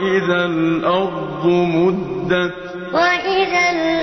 وَإِذَا الْأَرْضُ مُدَّتْ وَإِذَا الْأَرْضُ